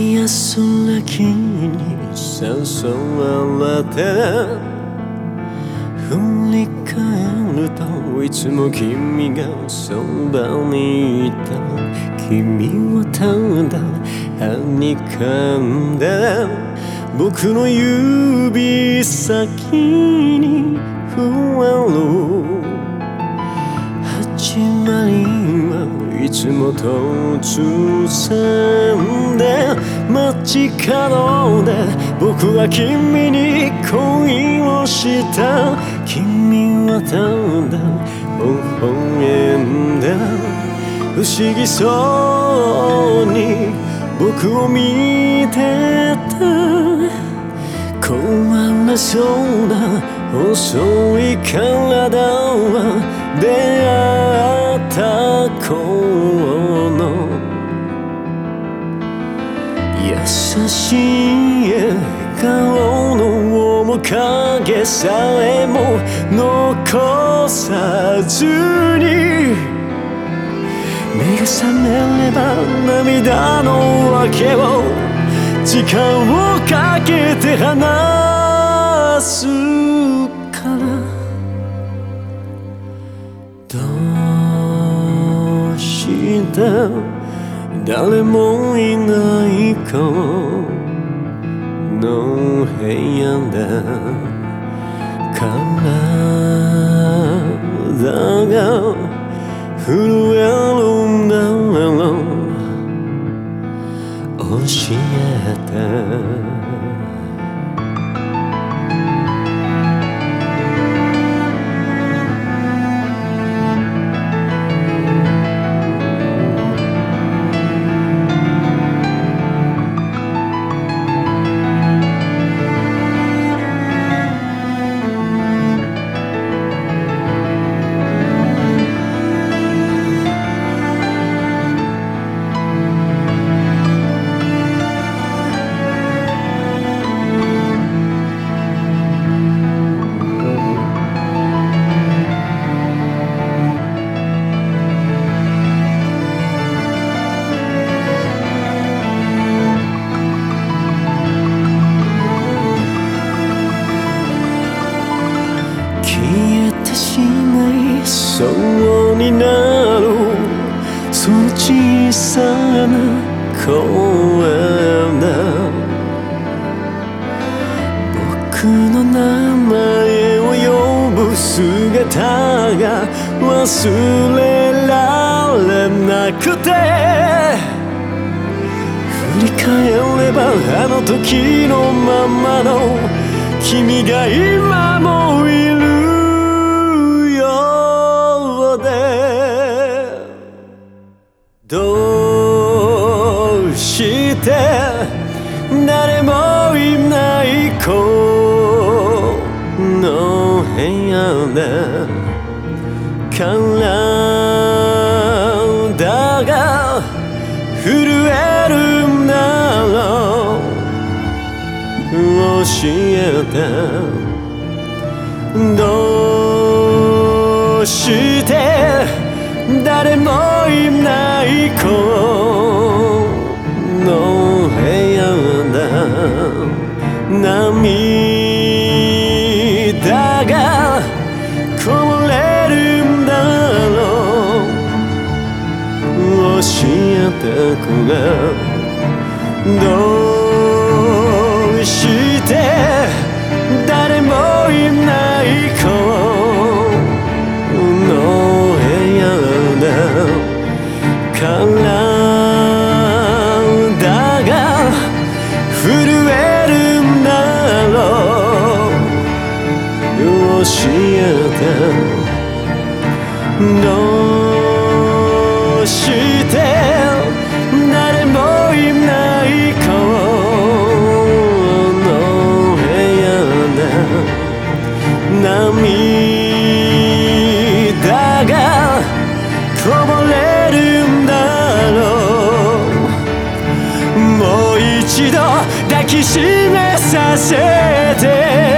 安らぎに誘われて振り返るといつも君がそばにいた。君はただはにかんだ僕の指先にふわる始まりいつも突然で街角で僕は君に恋をした。君はただ微笑んだ。不思議そうに僕を見てた。壊れそうな細い体は出会った頃の優しい笑顔の面影さえも残さずに目が覚めれば涙の訳を時間をかけて話すからして誰もいないこの部屋だ。体が震えるんだろう。教えて。小さな声だ。僕の名前を呼ぶ姿が忘れられなくて。振り返ればあの時のままの君が今もえてどうして誰もいないこの部屋だ涙がこぼれるんだろう教えてくれどえてどうして誰もいないこの部屋で涙がこぼれるんだろう。もう一度抱きしめさせて。